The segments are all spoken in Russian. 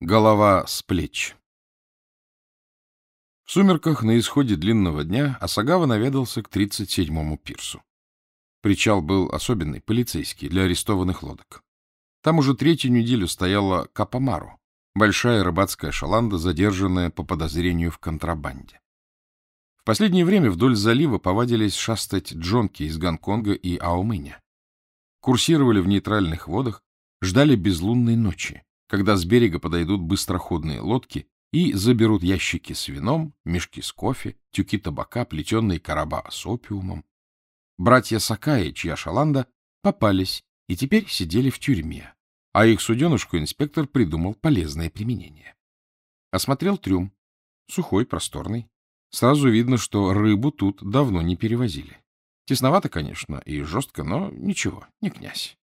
Голова с плеч. В сумерках на исходе длинного дня Асагава наведался к 37-му пирсу. Причал был особенный, полицейский, для арестованных лодок. Там уже третью неделю стояла Капамару, большая рыбацкая шаланда, задержанная по подозрению в контрабанде. В последнее время вдоль залива повадились шастать джонки из Гонконга и Аомыня. Курсировали в нейтральных водах, ждали безлунной ночи, когда с берега подойдут быстроходные лодки и заберут ящики с вином, мешки с кофе, тюки табака, плетеные короба с опиумом. Братья Сакаи, чья шаланда, попались и теперь сидели в тюрьме, а их суденушку инспектор придумал полезное применение. Осмотрел трюм. Сухой, просторный. Сразу видно, что рыбу тут давно не перевозили. Тесновато, конечно, и жестко, но ничего, не князь.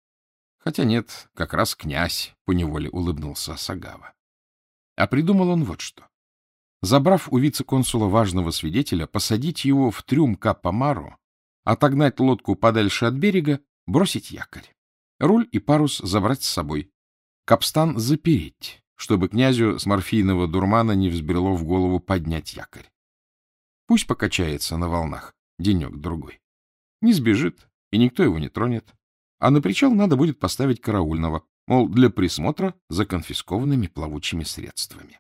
Хотя нет, как раз князь, — поневоле улыбнулся Сагава. А придумал он вот что. Забрав у вице-консула важного свидетеля, посадить его в трюм Капамару, отогнать лодку подальше от берега, бросить якорь. Руль и парус забрать с собой. Капстан запереть, чтобы князю с морфийного дурмана не взбрело в голову поднять якорь. Пусть покачается на волнах денек-другой. Не сбежит, и никто его не тронет а на причал надо будет поставить караульного, мол, для присмотра за конфискованными плавучими средствами.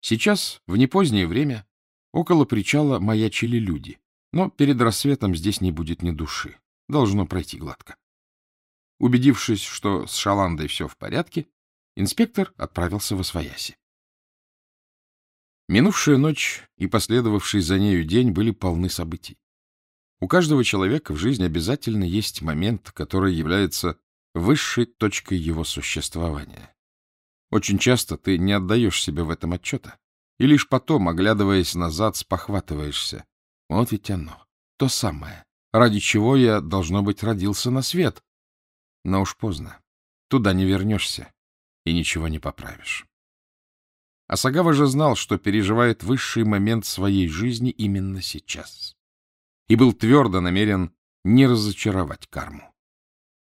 Сейчас, в непозднее время, около причала маячили люди, но перед рассветом здесь не будет ни души. Должно пройти гладко. Убедившись, что с Шаландой все в порядке, инспектор отправился в Освояси. Минувшая ночь и последовавший за нею день были полны событий. У каждого человека в жизни обязательно есть момент, который является высшей точкой его существования. Очень часто ты не отдаешь себе в этом отчета, и лишь потом, оглядываясь назад, спохватываешься. Вот ведь оно, то самое, ради чего я, должно быть, родился на свет. Но уж поздно. Туда не вернешься и ничего не поправишь. Асагава же знал, что переживает высший момент своей жизни именно сейчас и был твердо намерен не разочаровать карму.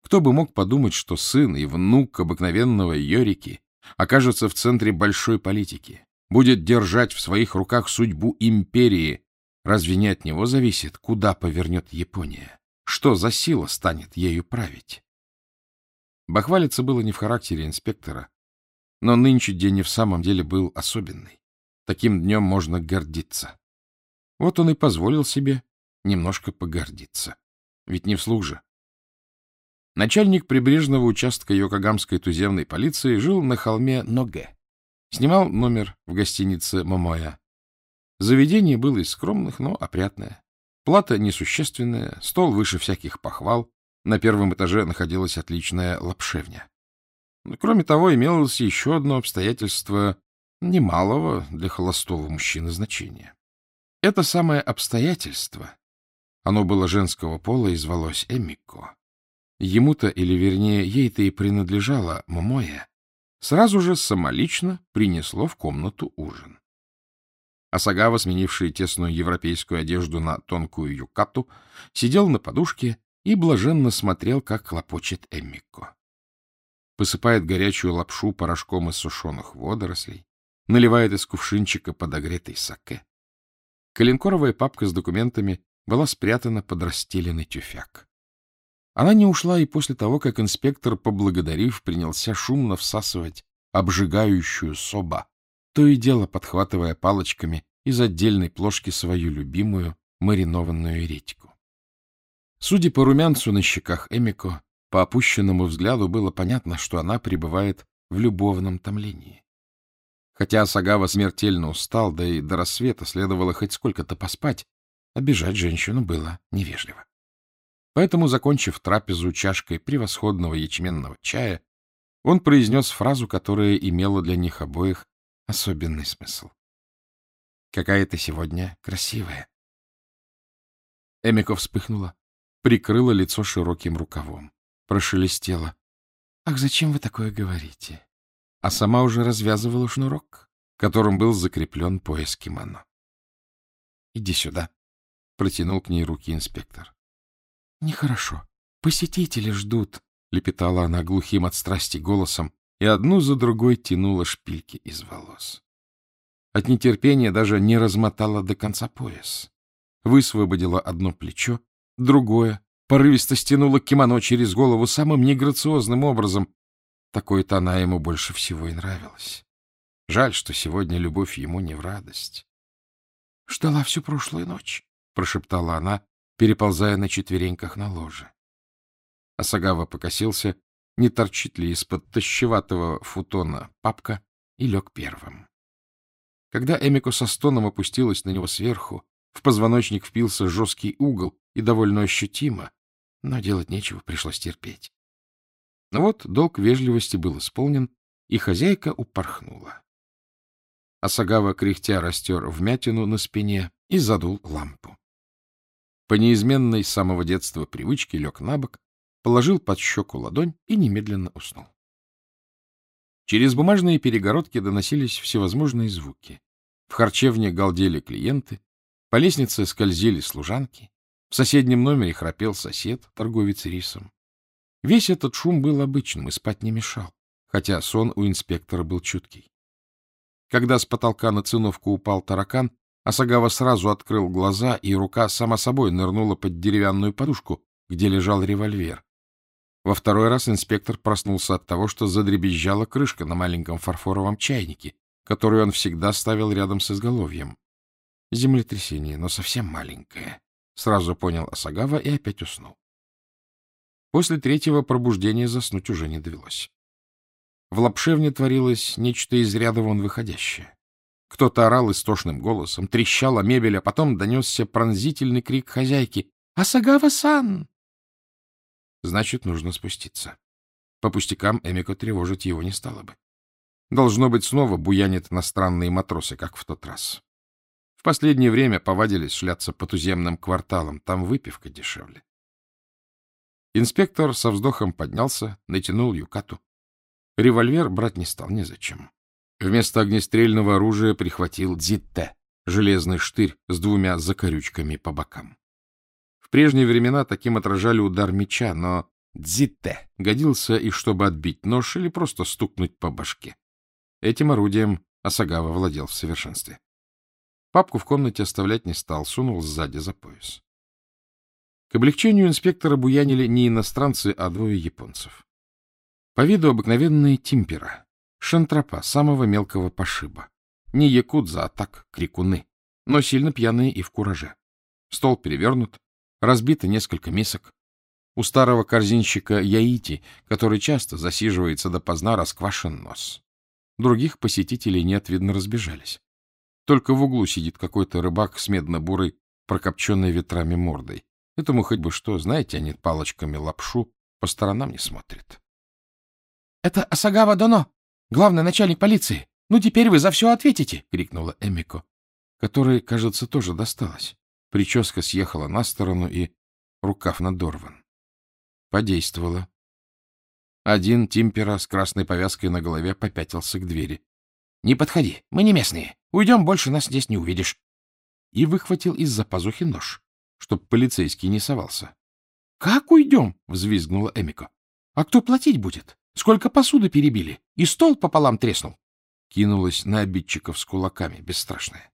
Кто бы мог подумать, что сын и внук обыкновенного Йорики окажется в центре большой политики, будет держать в своих руках судьбу империи. Разве не от него зависит, куда повернет Япония? Что за сила станет ею править? Бахвалиться было не в характере инспектора, но нынче день и в самом деле был особенный. Таким днем можно гордиться. Вот он и позволил себе немножко погордиться. Ведь не вслух же. Начальник прибрежного участка Йокогамской туземной полиции жил на холме Ноге. Снимал номер в гостинице Момоя. Заведение было из скромных, но опрятное. Плата несущественная, стол выше всяких похвал. На первом этаже находилась отличная лапшевня. Кроме того, имелось еще одно обстоятельство немалого для холостого мужчины значения. Это самое обстоятельство оно было женского пола и звалось Эмико. Ему-то, или вернее, ей-то и принадлежало Момоя, сразу же самолично принесло в комнату ужин. Асагава, сменивший тесную европейскую одежду на тонкую юкату, сидел на подушке и блаженно смотрел, как хлопочет Эмико. Посыпает горячую лапшу порошком из сушеных водорослей, наливает из кувшинчика подогретый саке. Калинкоровая папка с документами была спрятана под расстеленный тюфяк. Она не ушла и после того, как инспектор, поблагодарив, принялся шумно всасывать обжигающую соба, то и дело подхватывая палочками из отдельной плошки свою любимую маринованную редьку. Судя по румянцу на щеках Эмико, по опущенному взгляду было понятно, что она пребывает в любовном томлении. Хотя Сагава смертельно устал, да и до рассвета следовало хоть сколько-то поспать, Обижать женщину было невежливо. Поэтому, закончив трапезу чашкой превосходного ячменного чая, он произнес фразу, которая имела для них обоих особенный смысл. «Какая ты сегодня красивая!» Эмика вспыхнула, прикрыла лицо широким рукавом, прошелестела. «Ах, зачем вы такое говорите?» А сама уже развязывала шнурок, которым был закреплен пояс кимоно. «Иди сюда», Протянул к ней руки инспектор. — Нехорошо. Посетители ждут, — лепетала она глухим от страсти голосом и одну за другой тянула шпильки из волос. От нетерпения даже не размотала до конца пояс. Высвободила одно плечо, другое, порывисто стянула кимоно через голову самым неграциозным образом. Такой-то она ему больше всего и нравилась. Жаль, что сегодня любовь ему не в радость. — Ждала всю прошлую ночь, — прошептала она, переползая на четвереньках на ложе. Асагава покосился, не торчит ли из-под тащеватого футона папка, и лег первым. Когда Эмико со стоном опустилась на него сверху, в позвоночник впился жесткий угол и довольно ощутимо, но делать нечего, пришлось терпеть. Но вот долг вежливости был исполнен, и хозяйка упорхнула. Асагава кряхтя растер вмятину на спине и задул лампу. По неизменной с самого детства привычке лег на бок, положил под щеку ладонь и немедленно уснул. Через бумажные перегородки доносились всевозможные звуки. В харчевне галдели клиенты, по лестнице скользили служанки, в соседнем номере храпел сосед, торговец рисом. Весь этот шум был обычным и спать не мешал, хотя сон у инспектора был чуткий. Когда с потолка на циновку упал таракан, Асагава сразу открыл глаза, и рука сама собой нырнула под деревянную подушку, где лежал револьвер. Во второй раз инспектор проснулся от того, что задребезжала крышка на маленьком фарфоровом чайнике, которую он всегда ставил рядом с изголовьем. Землетрясение, но совсем маленькое. Сразу понял Асагава и опять уснул. После третьего пробуждения заснуть уже не довелось. В лапшевне творилось нечто из ряда вон выходящее. Кто-то орал истошным голосом, трещала мебель, а потом донесся пронзительный крик хозяйки «Асагава-сан!». Значит, нужно спуститься. По пустякам Эмико тревожить его не стало бы. Должно быть, снова буянят иностранные матросы, как в тот раз. В последнее время повадились шляться по туземным кварталам, там выпивка дешевле. Инспектор со вздохом поднялся, натянул юкату. Револьвер брать не стал незачем. Вместо огнестрельного оружия прихватил дзитте, железный штырь с двумя закорючками по бокам. В прежние времена таким отражали удар меча, но дзитте годился и чтобы отбить нож или просто стукнуть по башке. Этим орудием Асагава владел в совершенстве. Папку в комнате оставлять не стал, сунул сзади за пояс. К облегчению инспектора буянили не иностранцы, а двое японцев. По виду обыкновенные тимпера, шантропа самого мелкого пошиба. Не якудза, а так крикуны, но сильно пьяные и в кураже. Стол перевернут, разбито несколько мисок. У старого корзинщика Яити, который часто засиживается допоздна, расквашен нос. Других посетителей нет, видно, разбежались. Только в углу сидит какой-то рыбак с медно-бурой, прокопченной ветрами мордой. Этому хоть бы что, знаете, они палочками лапшу по сторонам не смотрят. — Это Асагава Доно, главный начальник полиции. Ну, теперь вы за все ответите! — крикнула Эмико, которой, кажется, тоже досталось. Прическа съехала на сторону и рукав надорван. Подействовало. Один тимпера с красной повязкой на голове попятился к двери. — Не подходи, мы не местные. Уйдем, больше нас здесь не увидишь. И выхватил из-за пазухи нож, чтоб полицейский не совался. — Как уйдем? — взвизгнула Эмико. — А кто платить будет? Сколько посуды перебили? И стол пополам треснул. Кинулась на обидчиков с кулаками, бесстрашная.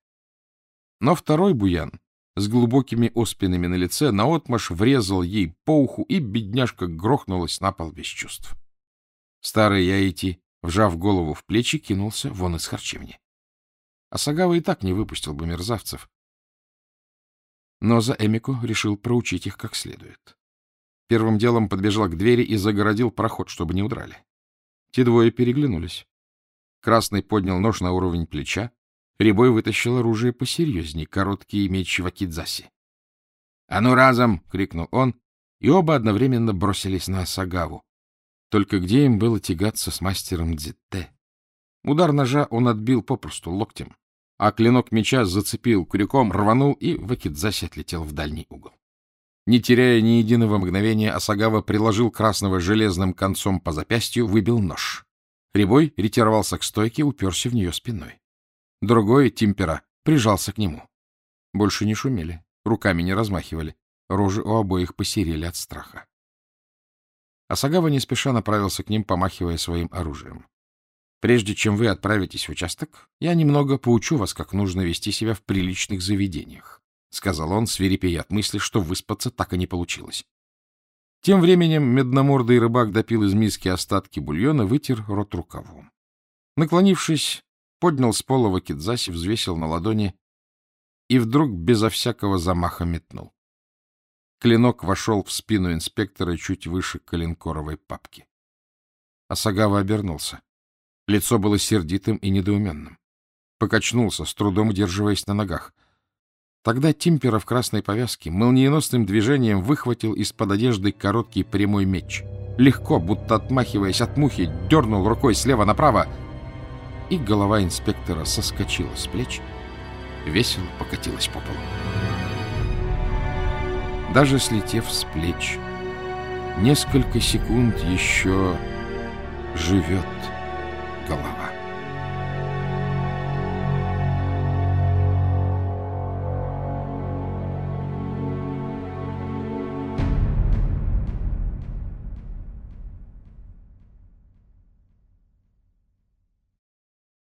Но второй буян с глубокими оспинами на лице наотмашь врезал ей по уху, и бедняжка грохнулась на пол без чувств. Старый Яити, вжав голову в плечи, кинулся вон из харчевни. Асагава и так не выпустил бы мерзавцев. Но за Эмику решил проучить их как следует. Первым делом подбежал к двери и загородил проход, чтобы не удрали. Те двое переглянулись. Красный поднял нож на уровень плеча, Рябой вытащил оружие посерьезней, короткий меч Вакидзаси. — А ну разом! — крикнул он, и оба одновременно бросились на Асагаву. Только где им было тягаться с мастером Дзитте? Удар ножа он отбил попросту локтем, а клинок меча зацепил крюком, рванул, и Вакидзаси отлетел в дальний угол. Не теряя ни единого мгновения, Асагава приложил красного железным концом по запястью, выбил нож. Рябой ретировался к стойке, уперся в нее спиной. Другой, Тимпера, прижался к нему. Больше не шумели, руками не размахивали. Рожи у обоих посерели от страха. Асагава не спеша направился к ним, помахивая своим оружием. Прежде чем вы отправитесь в участок, я немного поучу вас, как нужно вести себя в приличных заведениях, — сказал он, свирепея от мысли, что выспаться так и не получилось. Тем временем медномордый рыбак допил из миски остатки бульона, вытер рот рукавом. Наклонившись, поднял с пола вакидзаси, взвесил на ладони и вдруг безо всякого замаха метнул. Клинок вошел в спину инспектора чуть выше коленкоровой папки. Асагава обернулся. Лицо было сердитым и недоуменным. Покачнулся, с трудом удерживаясь на ногах. Тогда Тимпера в красной повязке молниеносным движением выхватил из-под одежды короткий прямой меч. Легко, будто отмахиваясь от мухи, дернул рукой слева направо, и голова инспектора соскочила с плеч, весело покатилась по полу. Даже слетев с плеч, несколько секунд еще живет голова.